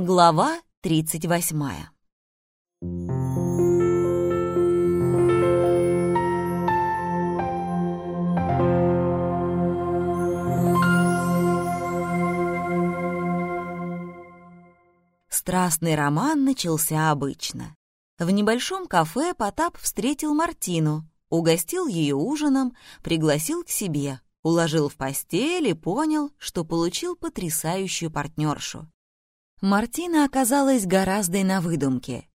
Глава 38 Страстный роман начался обычно. В небольшом кафе Потап встретил Мартину, угостил ее ужином, пригласил к себе, уложил в постель и понял, что получил потрясающую партнершу. Мартина оказалась гораздо на выдумке.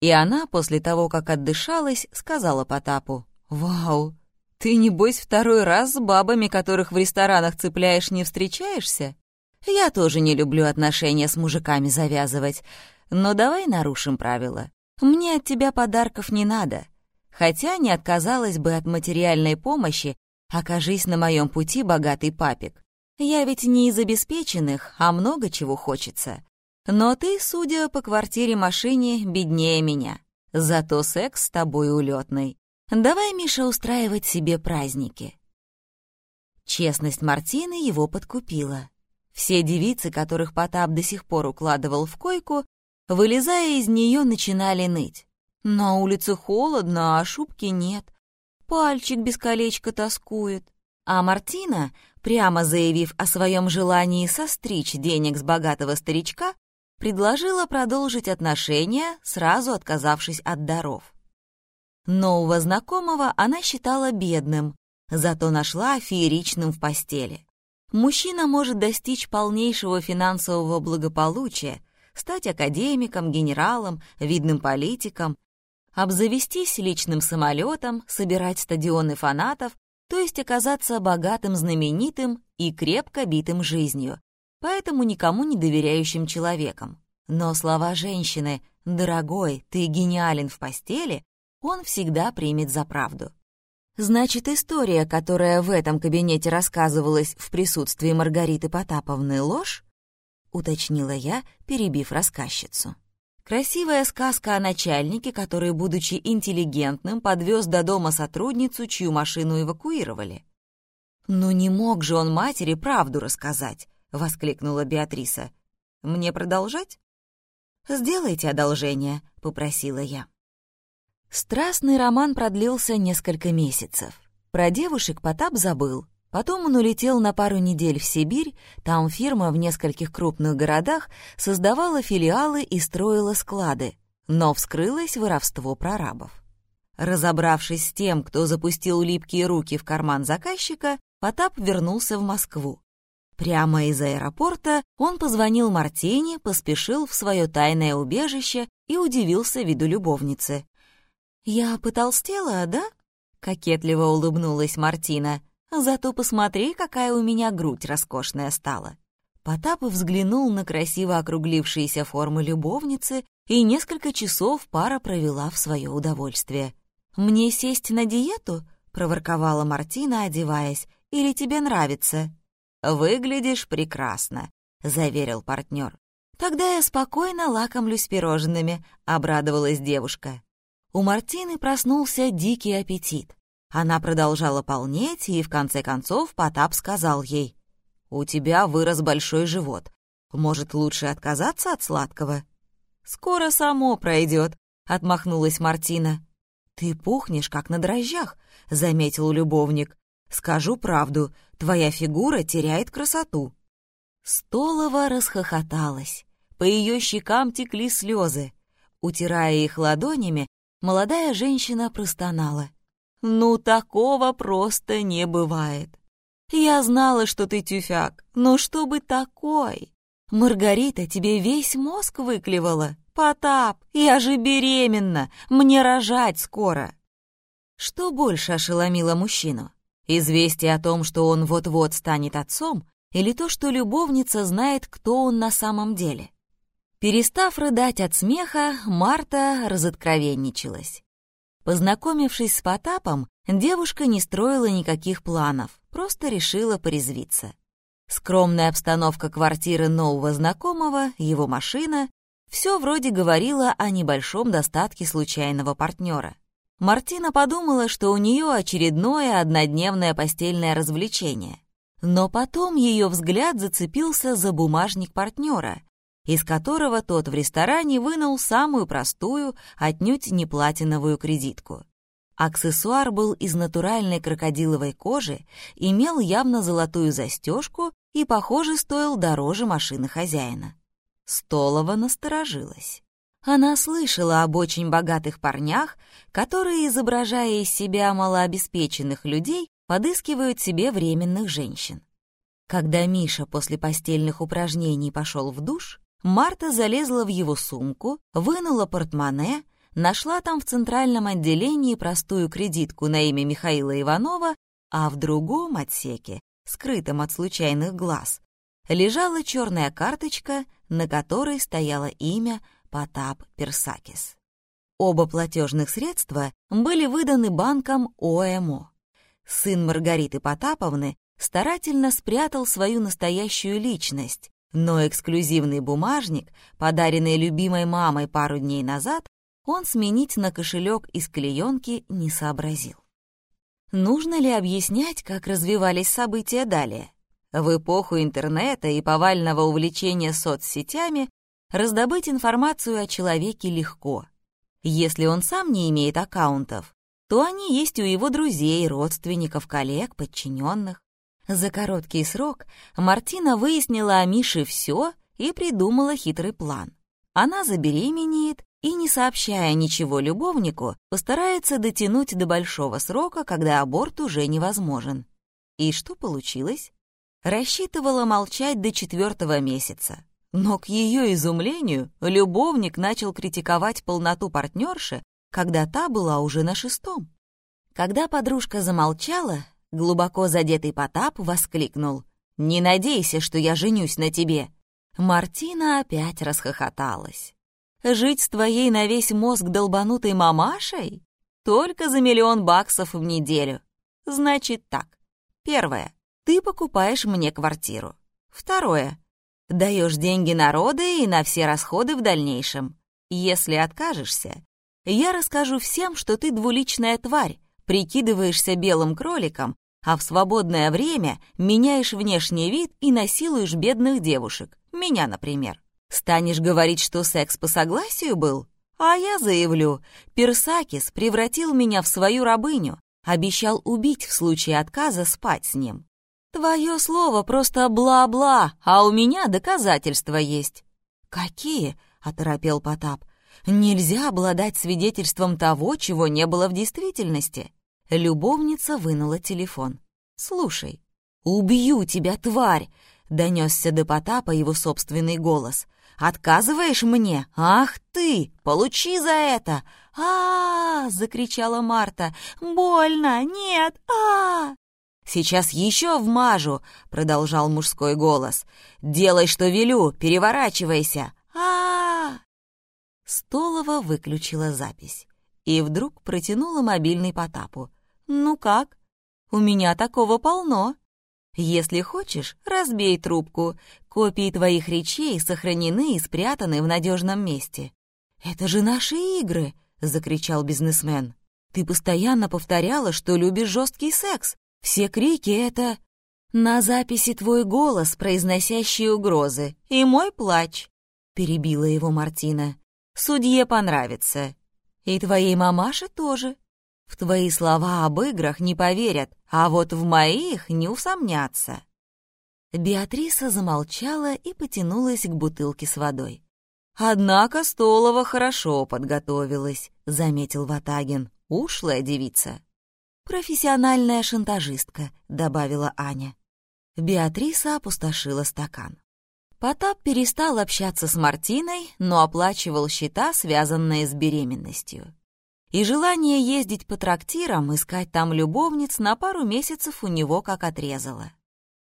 И она, после того, как отдышалась, сказала Потапу, «Вау, ты, небось, второй раз с бабами, которых в ресторанах цепляешь, не встречаешься? Я тоже не люблю отношения с мужиками завязывать, но давай нарушим правила. Мне от тебя подарков не надо. Хотя не отказалась бы от материальной помощи, окажись на моем пути богатый папик. Я ведь не из обеспеченных, а много чего хочется. Но ты, судя по квартире-машине, беднее меня. Зато секс с тобой улетный. Давай, Миша, устраивать себе праздники». Честность Мартины его подкупила. Все девицы, которых Потап до сих пор укладывал в койку, вылезая из нее, начинали ныть. На улице холодно, а шубки нет. Пальчик без колечка тоскует. А Мартина, прямо заявив о своем желании состричь денег с богатого старичка, предложила продолжить отношения, сразу отказавшись от даров. Нового знакомого она считала бедным, зато нашла фееричным в постели. Мужчина может достичь полнейшего финансового благополучия, стать академиком, генералом, видным политиком, обзавестись личным самолетом, собирать стадионы фанатов, то есть оказаться богатым, знаменитым и крепко битым жизнью, поэтому никому не доверяющим человеком. Но слова женщины «дорогой, ты гениален в постели» он всегда примет за правду. Значит, история, которая в этом кабинете рассказывалась в присутствии Маргариты Потаповны, ложь? Уточнила я, перебив рассказчицу. Красивая сказка о начальнике, который, будучи интеллигентным, подвез до дома сотрудницу, чью машину эвакуировали. «Ну не мог же он матери правду рассказать!» — воскликнула Беатриса. «Мне продолжать?» «Сделайте одолжение», — попросила я. Страстный роман продлился несколько месяцев. Про девушек Потап забыл. Потом он улетел на пару недель в Сибирь, там фирма в нескольких крупных городах создавала филиалы и строила склады, но вскрылось воровство прорабов. Разобравшись с тем, кто запустил липкие руки в карман заказчика, Потап вернулся в Москву. Прямо из аэропорта он позвонил Мартине, поспешил в свое тайное убежище и удивился виду любовницы. «Я потолстела, да?» — кокетливо улыбнулась Мартина. «Зато посмотри, какая у меня грудь роскошная стала». Потапов взглянул на красиво округлившиеся формы любовницы, и несколько часов пара провела в свое удовольствие. «Мне сесть на диету?» — проворковала Мартина, одеваясь. «Или тебе нравится?» «Выглядишь прекрасно», — заверил партнер. «Тогда я спокойно лакомлюсь пирожными», — обрадовалась девушка. У Мартины проснулся дикий аппетит. Она продолжала полнеть, и в конце концов Потап сказал ей, «У тебя вырос большой живот. Может, лучше отказаться от сладкого?» «Скоро само пройдет», — отмахнулась Мартина. «Ты пухнешь, как на дрожжах», — заметил любовник. «Скажу правду, твоя фигура теряет красоту». Столова расхохоталась. По ее щекам текли слезы. Утирая их ладонями, молодая женщина простонала. «Ну, такого просто не бывает. Я знала, что ты тюфяк, но чтобы такой? Маргарита тебе весь мозг выклевала. Потап, я же беременна, мне рожать скоро». Что больше ошеломило мужчину? Известие о том, что он вот-вот станет отцом, или то, что любовница знает, кто он на самом деле? Перестав рыдать от смеха, Марта разоткровенничалась. Познакомившись с Потапом, девушка не строила никаких планов, просто решила порезвиться. Скромная обстановка квартиры нового знакомого, его машина — все вроде говорило о небольшом достатке случайного партнера. Мартина подумала, что у нее очередное однодневное постельное развлечение. Но потом ее взгляд зацепился за бумажник партнера, из которого тот в ресторане вынул самую простую, отнюдь не платиновую кредитку. Аксессуар был из натуральной крокодиловой кожи, имел явно золотую застежку и, похоже, стоил дороже машины хозяина. Столова насторожилась. Она слышала об очень богатых парнях, которые, изображая из себя малообеспеченных людей, подыскивают себе временных женщин. Когда Миша после постельных упражнений пошел в душ, Марта залезла в его сумку, вынула портмоне, нашла там в центральном отделении простую кредитку на имя Михаила Иванова, а в другом отсеке, скрытом от случайных глаз, лежала черная карточка, на которой стояло имя Потап Персакис. Оба платежных средства были выданы банком ОМО. Сын Маргариты Потаповны старательно спрятал свою настоящую личность, но эксклюзивный бумажник, подаренный любимой мамой пару дней назад, он сменить на кошелек из клеенки не сообразил. Нужно ли объяснять, как развивались события далее? В эпоху интернета и повального увлечения соцсетями раздобыть информацию о человеке легко. Если он сам не имеет аккаунтов, то они есть у его друзей, родственников, коллег, подчиненных. За короткий срок Мартина выяснила о Мише все и придумала хитрый план. Она забеременеет и, не сообщая ничего любовнику, постарается дотянуть до большого срока, когда аборт уже невозможен. И что получилось? Рассчитывала молчать до четвертого месяца. Но к ее изумлению любовник начал критиковать полноту партнерши, когда та была уже на шестом. Когда подружка замолчала, Глубоко задетый Потап воскликнул. «Не надейся, что я женюсь на тебе!» Мартина опять расхохоталась. «Жить с твоей на весь мозг долбанутой мамашей? Только за миллион баксов в неделю. Значит так. Первое. Ты покупаешь мне квартиру. Второе. Даешь деньги народы и на все расходы в дальнейшем. Если откажешься, я расскажу всем, что ты двуличная тварь, прикидываешься белым кроликом, а в свободное время меняешь внешний вид и насилуешь бедных девушек, меня, например. Станешь говорить, что секс по согласию был? А я заявлю, Персакис превратил меня в свою рабыню, обещал убить в случае отказа спать с ним. Твое слово просто бла-бла, а у меня доказательства есть. Какие? — оторопел Потап. Нельзя обладать свидетельством того, чего не было в действительности. Любовница вынула телефон. «Слушай, убью тебя, тварь!» — донесся до Потапа его собственный голос. «Отказываешь мне? Ах ты! Получи за это!» а, -а, -а закричала Марта. «Больно! Нет! а, -а «Сейчас еще вмажу!» — продолжал мужской голос. «Делай, что велю! Переворачивайся! а, -а, -а Столова выключила запись и вдруг протянула мобильный Потапу. «Ну как? У меня такого полно. Если хочешь, разбей трубку. Копии твоих речей сохранены и спрятаны в надежном месте». «Это же наши игры!» — закричал бизнесмен. «Ты постоянно повторяла, что любишь жесткий секс. Все крики — это...» «На записи твой голос, произносящий угрозы, и мой плач», — перебила его Мартина. «Судье понравится. И твоей мамаше тоже. В твои слова об играх не поверят, а вот в моих не усомнятся». Беатриса замолчала и потянулась к бутылке с водой. «Однако Столова хорошо подготовилась», — заметил Ватагин. «Ушлая девица». «Профессиональная шантажистка», — добавила Аня. Беатриса опустошила стакан. Потап перестал общаться с Мартиной, но оплачивал счета, связанные с беременностью и желание ездить по трактирам, искать там любовниц на пару месяцев у него как отрезало.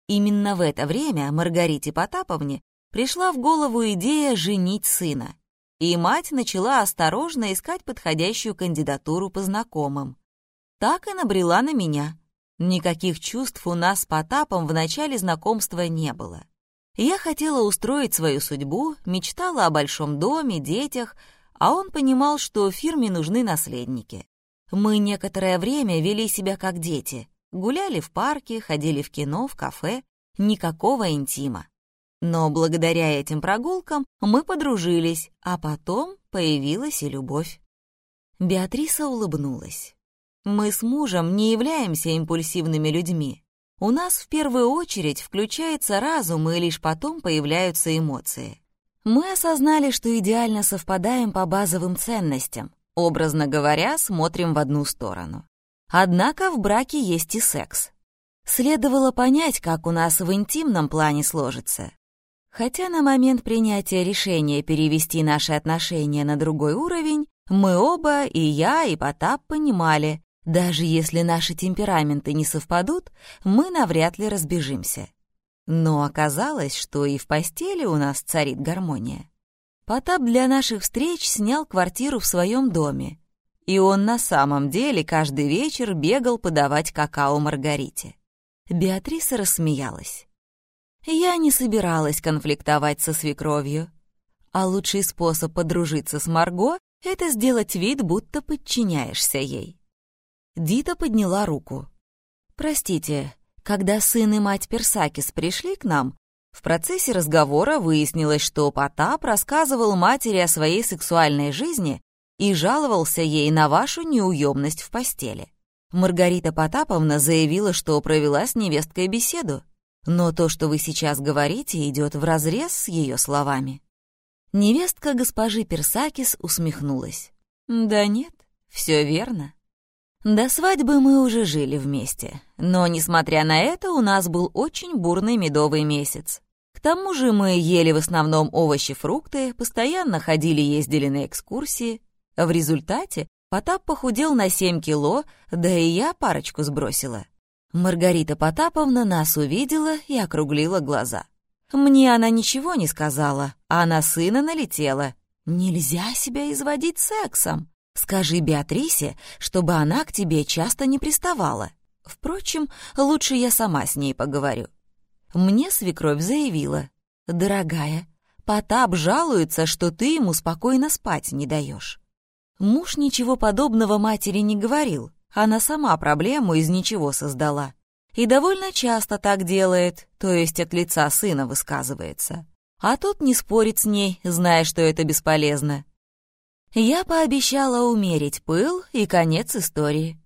Именно в это время Маргарите Потаповне пришла в голову идея женить сына, и мать начала осторожно искать подходящую кандидатуру по знакомым. Так и набрела на меня. Никаких чувств у нас с Потапом в начале знакомства не было. Я хотела устроить свою судьбу, мечтала о большом доме, детях, а он понимал, что фирме нужны наследники. Мы некоторое время вели себя как дети, гуляли в парке, ходили в кино, в кафе, никакого интима. Но благодаря этим прогулкам мы подружились, а потом появилась и любовь. Беатриса улыбнулась. Мы с мужем не являемся импульсивными людьми. У нас в первую очередь включается разум, и лишь потом появляются эмоции. Мы осознали, что идеально совпадаем по базовым ценностям. Образно говоря, смотрим в одну сторону. Однако в браке есть и секс. Следовало понять, как у нас в интимном плане сложится. Хотя на момент принятия решения перевести наши отношения на другой уровень, мы оба, и я, и Потап, понимали, даже если наши темпераменты не совпадут, мы навряд ли разбежимся. Но оказалось, что и в постели у нас царит гармония. Потап для наших встреч снял квартиру в своем доме, и он на самом деле каждый вечер бегал подавать какао Маргарите. Беатриса рассмеялась. Я не собиралась конфликтовать со свекровью, а лучший способ подружиться с Марго — это сделать вид, будто подчиняешься ей. Дита подняла руку. «Простите, когда сын и мать Персакис пришли к нам, в процессе разговора выяснилось, что Потап рассказывал матери о своей сексуальной жизни и жаловался ей на вашу неуемность в постели. Маргарита Потаповна заявила, что провела с невесткой беседу, но то, что вы сейчас говорите, идет вразрез с ее словами. Невестка госпожи Персакис усмехнулась. «Да нет, все верно. До свадьбы мы уже жили вместе, но, несмотря на это, у нас был очень бурный медовый месяц. К тому же мы ели в основном овощи-фрукты, постоянно ходили-ездили на экскурсии. В результате Потап похудел на 7 кило, да и я парочку сбросила. Маргарита Потаповна нас увидела и округлила глаза. Мне она ничего не сказала, а на сына налетела. «Нельзя себя изводить сексом!» Скажи Беатрисе, чтобы она к тебе часто не приставала. Впрочем, лучше я сама с ней поговорю». Мне свекровь заявила. «Дорогая, Потап жалуется, что ты ему спокойно спать не даешь». Муж ничего подобного матери не говорил. Она сама проблему из ничего создала. И довольно часто так делает, то есть от лица сына высказывается. А тот не спорит с ней, зная, что это бесполезно. Я пообещала умерить пыл и конец истории.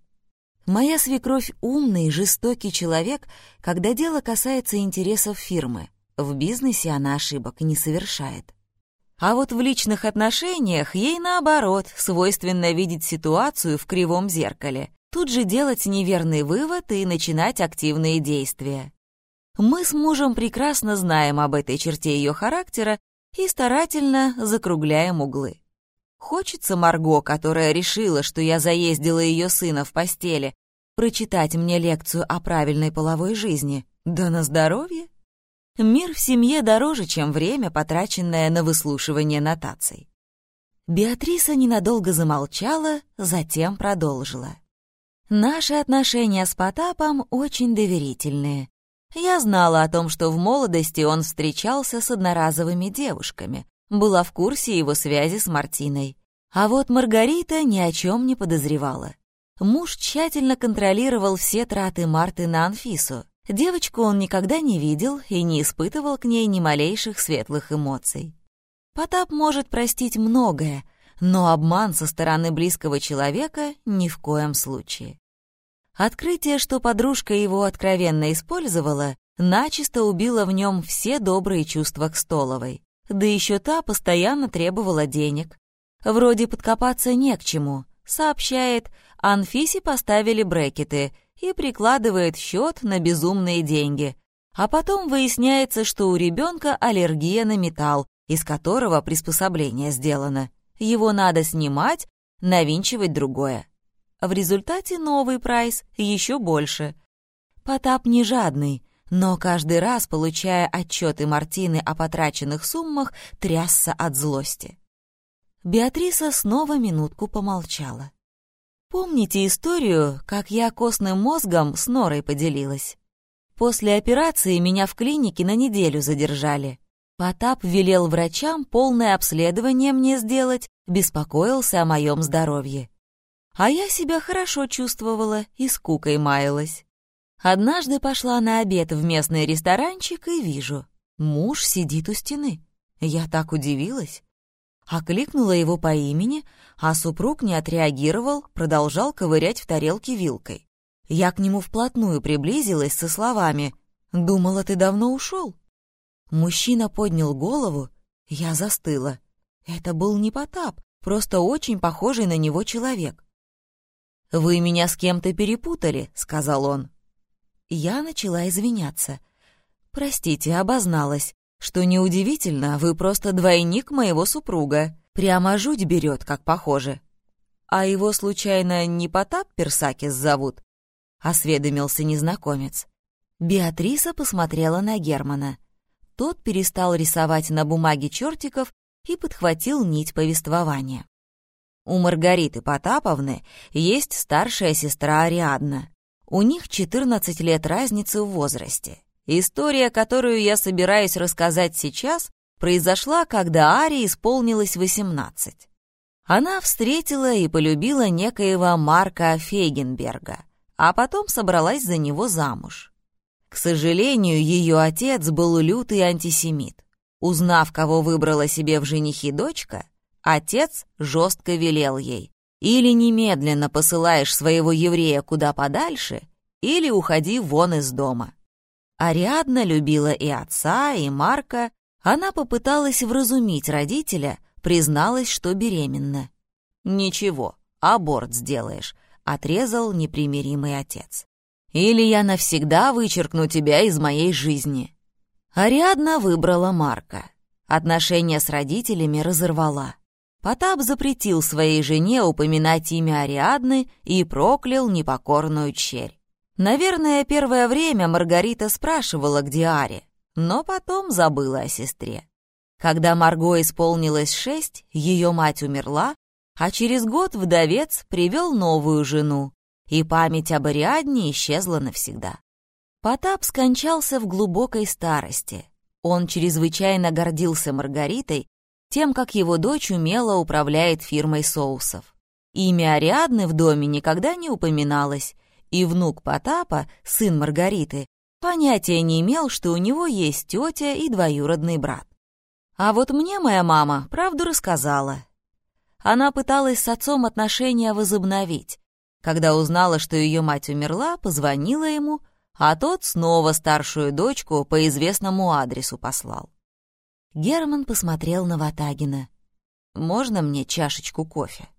Моя свекровь умный, жестокий человек, когда дело касается интересов фирмы. В бизнесе она ошибок не совершает. А вот в личных отношениях ей, наоборот, свойственно видеть ситуацию в кривом зеркале, тут же делать неверный вывод и начинать активные действия. Мы с мужем прекрасно знаем об этой черте ее характера и старательно закругляем углы. Хочется Марго, которая решила, что я заездила ее сына в постели, прочитать мне лекцию о правильной половой жизни. Да на здоровье. Мир в семье дороже, чем время, потраченное на выслушивание нотаций. Беатриса ненадолго замолчала, затем продолжила. Наши отношения с Потапом очень доверительные. Я знала о том, что в молодости он встречался с одноразовыми девушками, была в курсе его связи с Мартиной. А вот Маргарита ни о чем не подозревала. Муж тщательно контролировал все траты Марты на Анфису. Девочку он никогда не видел и не испытывал к ней ни малейших светлых эмоций. Потап может простить многое, но обман со стороны близкого человека ни в коем случае. Открытие, что подружка его откровенно использовала, начисто убило в нем все добрые чувства к Столовой. Да еще та постоянно требовала денег. Вроде подкопаться не к чему. Сообщает, Анфисе поставили брекеты и прикладывает счет на безумные деньги. А потом выясняется, что у ребенка аллергия на металл, из которого приспособление сделано. Его надо снимать, навинчивать другое. В результате новый прайс еще больше. Потап не жадный, но каждый раз, получая отчеты Мартины о потраченных суммах, трясся от злости. Беатриса снова минутку помолчала. «Помните историю, как я костным мозгом с Норой поделилась? После операции меня в клинике на неделю задержали. Потап велел врачам полное обследование мне сделать, беспокоился о моем здоровье. А я себя хорошо чувствовала и скукой маялась. Однажды пошла на обед в местный ресторанчик и вижу. Муж сидит у стены. Я так удивилась. Окликнула его по имени, а супруг не отреагировал, продолжал ковырять в тарелке вилкой. Я к нему вплотную приблизилась со словами «Думала, ты давно ушел». Мужчина поднял голову, я застыла. Это был не Потап, просто очень похожий на него человек. «Вы меня с кем-то перепутали», — сказал он. Я начала извиняться. «Простите, обозналась. Что неудивительно, вы просто двойник моего супруга. Прямо жуть берет, как похоже. А его, случайно, не Потап Персакис зовут?» — осведомился незнакомец. Беатриса посмотрела на Германа. Тот перестал рисовать на бумаге чертиков и подхватил нить повествования. У Маргариты Потаповны есть старшая сестра Ариадна. У них 14 лет разницы в возрасте. История, которую я собираюсь рассказать сейчас, произошла, когда Аре исполнилось 18. Она встретила и полюбила некоего Марка Фейгенберга, а потом собралась за него замуж. К сожалению, ее отец был лютый антисемит. Узнав, кого выбрала себе в женихи дочка, отец жестко велел ей «Или немедленно посылаешь своего еврея куда подальше, или уходи вон из дома». Ариадна любила и отца, и Марка. Она попыталась вразумить родителя, призналась, что беременна. «Ничего, аборт сделаешь», — отрезал непримиримый отец. «Или я навсегда вычеркну тебя из моей жизни». Ариадна выбрала Марка. Отношения с родителями разорвала. Потап запретил своей жене упоминать имя Ариадны и проклял непокорную черь. Наверное, первое время Маргарита спрашивала, где Ари, но потом забыла о сестре. Когда Марго исполнилось шесть, ее мать умерла, а через год вдовец привел новую жену, и память об Ариадне исчезла навсегда. Потап скончался в глубокой старости. Он чрезвычайно гордился Маргаритой, тем, как его дочь умело управляет фирмой соусов. Имя Ариадны в доме никогда не упоминалось, и внук Потапа, сын Маргариты, понятия не имел, что у него есть тетя и двоюродный брат. А вот мне моя мама правду рассказала. Она пыталась с отцом отношения возобновить. Когда узнала, что ее мать умерла, позвонила ему, а тот снова старшую дочку по известному адресу послал. Герман посмотрел на Ватагина. «Можно мне чашечку кофе?»